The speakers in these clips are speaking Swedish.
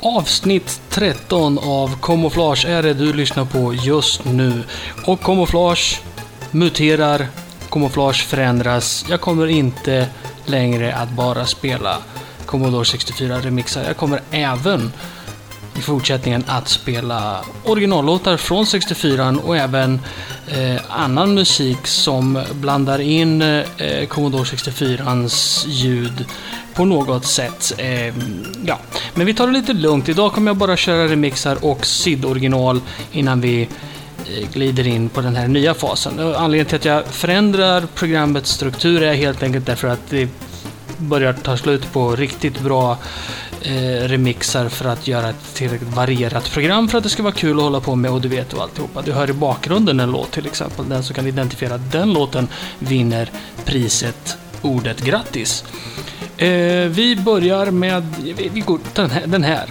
Avsnitt 13 av Camouflage är det du lyssnar på just nu. Och Camouflage muterar, Camouflage förändras. Jag kommer inte längre att bara spela Commodore 64 remixar. Jag kommer även i fortsättningen att spela originallåtar från 64 och även eh, annan musik som blandar in eh, Commodore 64ans ljud på något sätt. Eh, ja. Men vi tar det lite lugnt. Idag kommer jag bara köra remixar och SID-original innan vi eh, glider in på den här nya fasen. Anledningen till att jag förändrar programmets struktur är helt enkelt därför att det börjar ta slut på riktigt bra eh, remixar för att göra ett tillräckligt varierat program för att det ska vara kul att hålla på med och du vet och alltihopa. Du hör i bakgrunden en låt till exempel. Den som kan identifiera den låten vinner priset ordet grattis. Eh, vi börjar med, vi, vi går den här. Den här.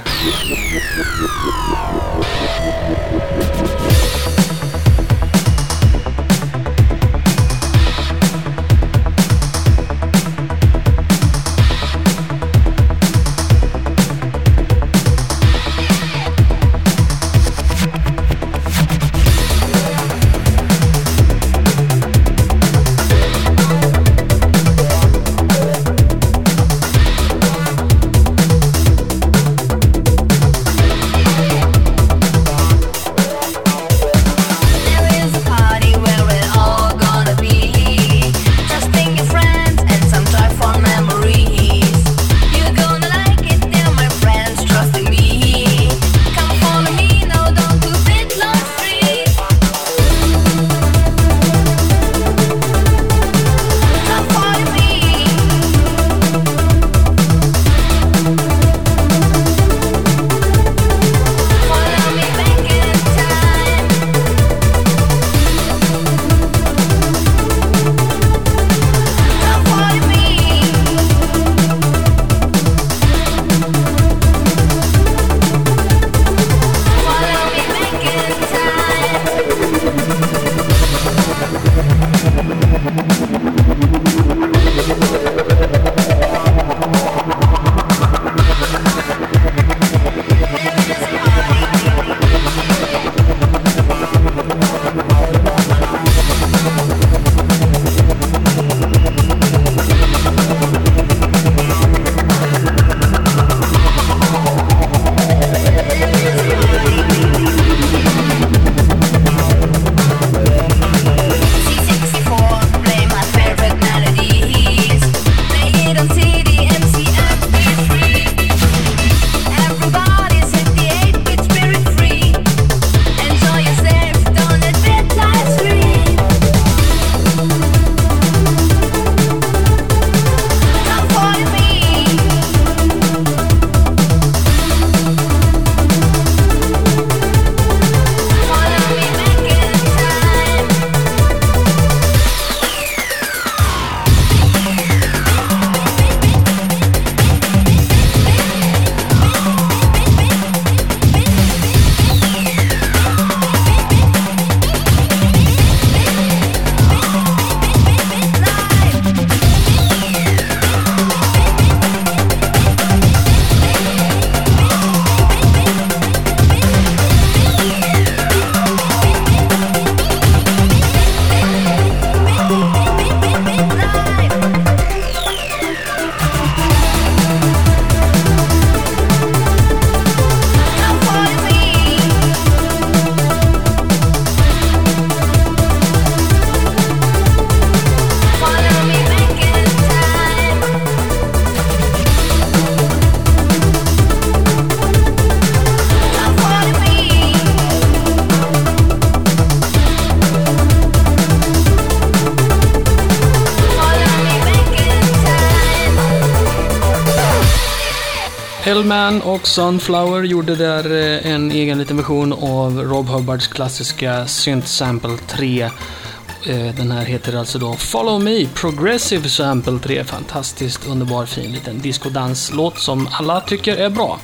Hellman och Sunflower gjorde där eh, en egen liten version av Rob Hubbards klassiska Synth Sample 3. Eh, den här heter alltså då Follow Me Progressive Sample 3. Fantastiskt underbar fin liten discodanslåt som alla tycker är bra.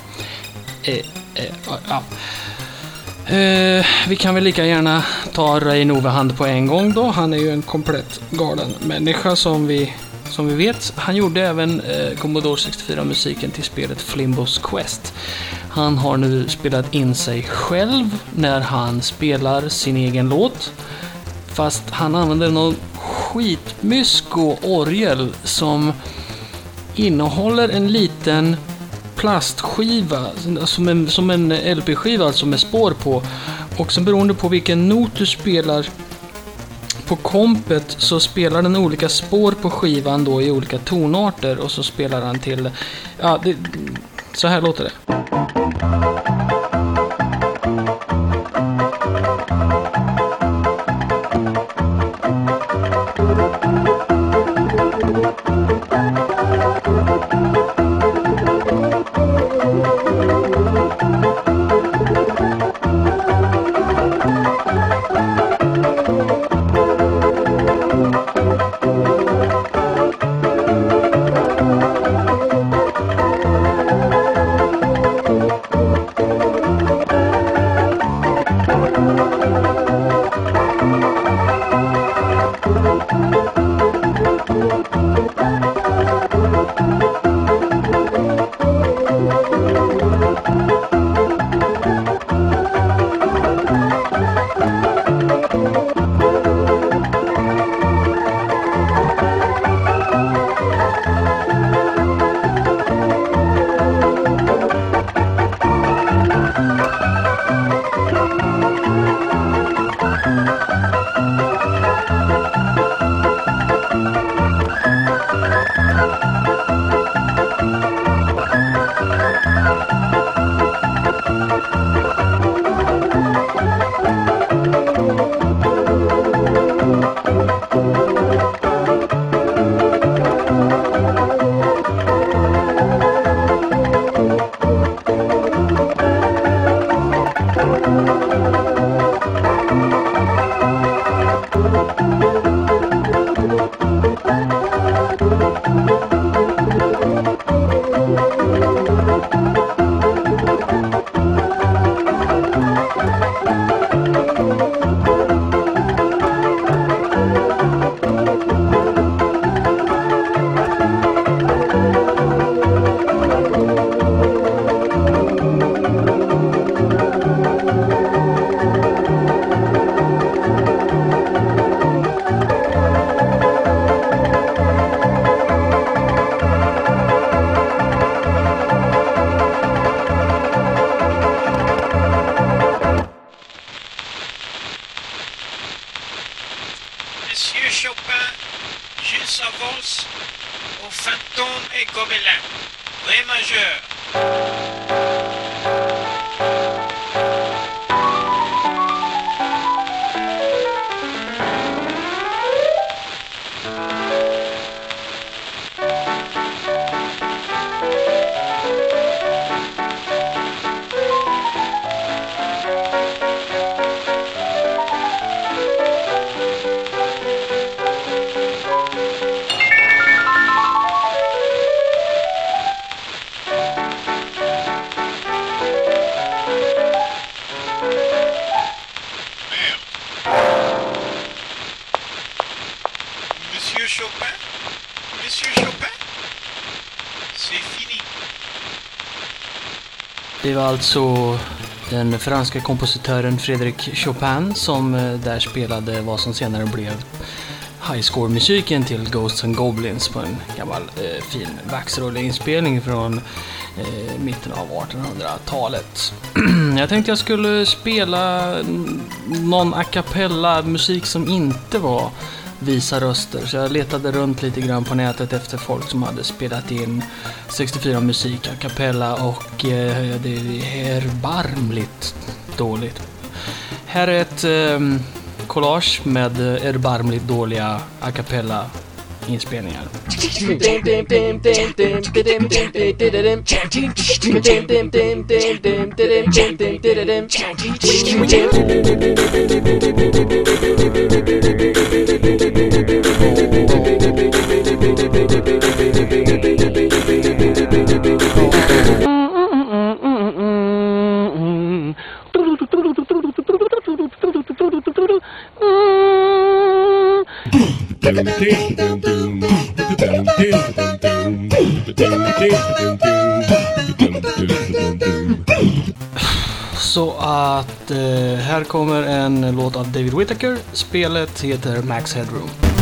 Eh, eh, ja. Eh, vi kan väl lika gärna ta Ray Novehand på en gång då. Han är ju en komplett galen människa som vi som vi vet. Han gjorde även eh, Commodore 64-musiken till spelet Flimbos Quest. Han har nu spelat in sig själv när han spelar sin egen låt. Fast han använder någon skitmysko-orgel som innehåller en liten plastskiva, som en, som en LP-skiva alltså med spår på. Och sen beroende på vilken not du spelar på kompet så spelar den olika spår på skivan då i olika tonarter och så spelar han till... Ja, det, så här låter det. Gobelin. Ré majeur. Monsieur Chopin, Monsieur Chopin, c'est fini. Det var alltså den franska kompositören Frédéric Chopin som eh, där spelade vad som senare blev highscore-musiken till Ghosts and Goblins på en gammal eh, fin vaxrulleinspelning från eh, mitten av 1800-talet. jag tänkte jag skulle spela någon a cappella musik som inte var visa röster. Så jag letade runt lite grann på nätet efter folk som hade spelat in 64 musik a cappella och eh, det är erbarmligt dåligt. Här är ett eh, collage med erbarmligt dåliga a cappella inspelningar. här kommer en låt av David Whittaker. Spelet heter Max Headroom.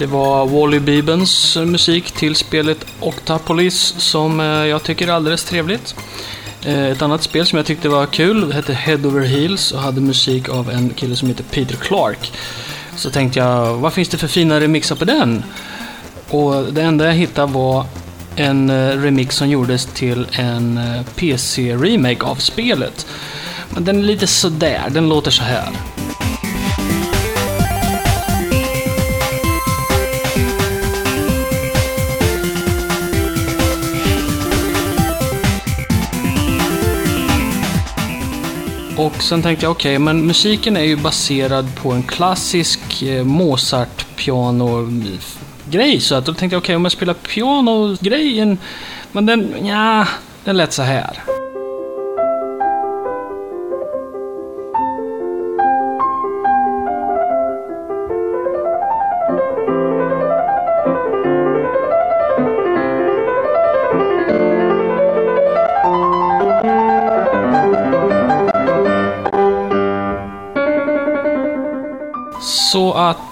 Det var Wally Bibens musik till spelet Octapolis som eh, jag tycker är alldeles trevligt. Eh, ett annat spel som jag tyckte var kul hette Head Over Heels och hade musik av en kille som heter Peter Clark. Så tänkte jag, vad finns det för fina remixar på den? Och det enda jag hittade var en eh, remix som gjordes till en PC-remake av spelet. Men den är lite sådär, den låter så här. Och sen tänkte jag, okej, men musiken är ju baserad på en klassisk eh, Mozart-piano-grej. Eh, så att då tänkte jag, okej, om jag spelar piano-grejen, men den, ja, den lät så här.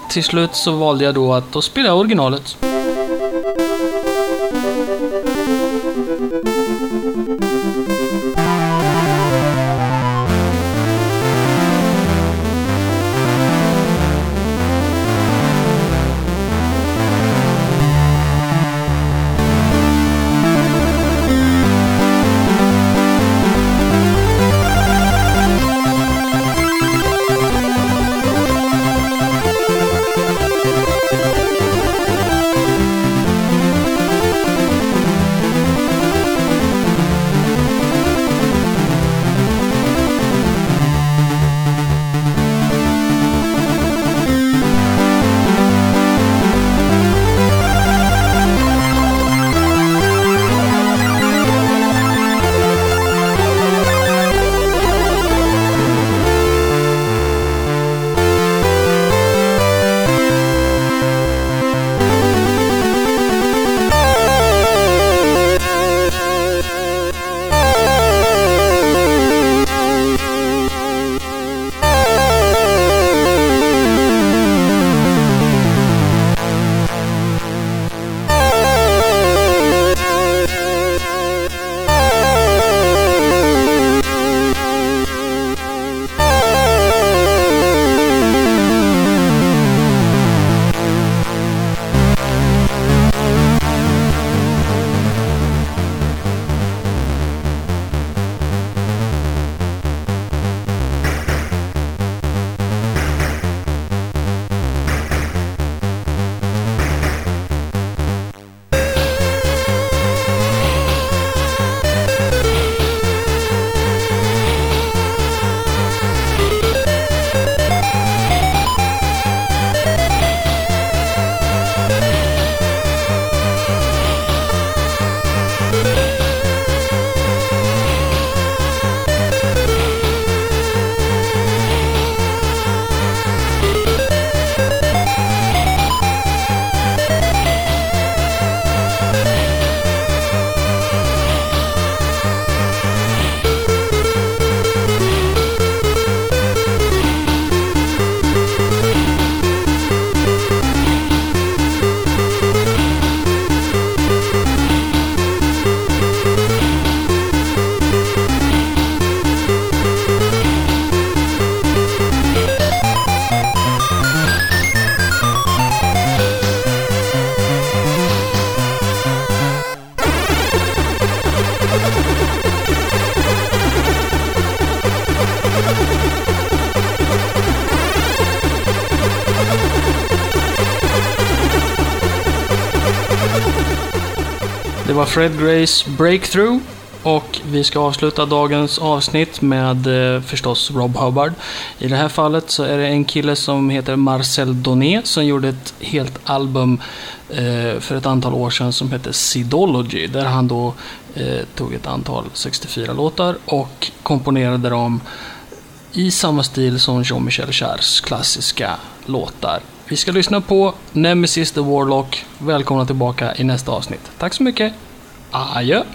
Till slut så valde jag då att då spela originalet. Var Fred Grays Breakthrough och vi ska avsluta dagens avsnitt med eh, förstås Rob Hubbard. I det här fallet så är det en kille som heter Marcel Donet som gjorde ett helt album eh, för ett antal år sedan som heter Sidology där han då eh, tog ett antal 64 låtar och komponerade dem i samma stil som Jean-Michel Jarres klassiska låtar. Vi ska lyssna på Nemesis the Warlock. Välkomna tillbaka i nästa avsnitt. Tack så mycket. Ah, Aja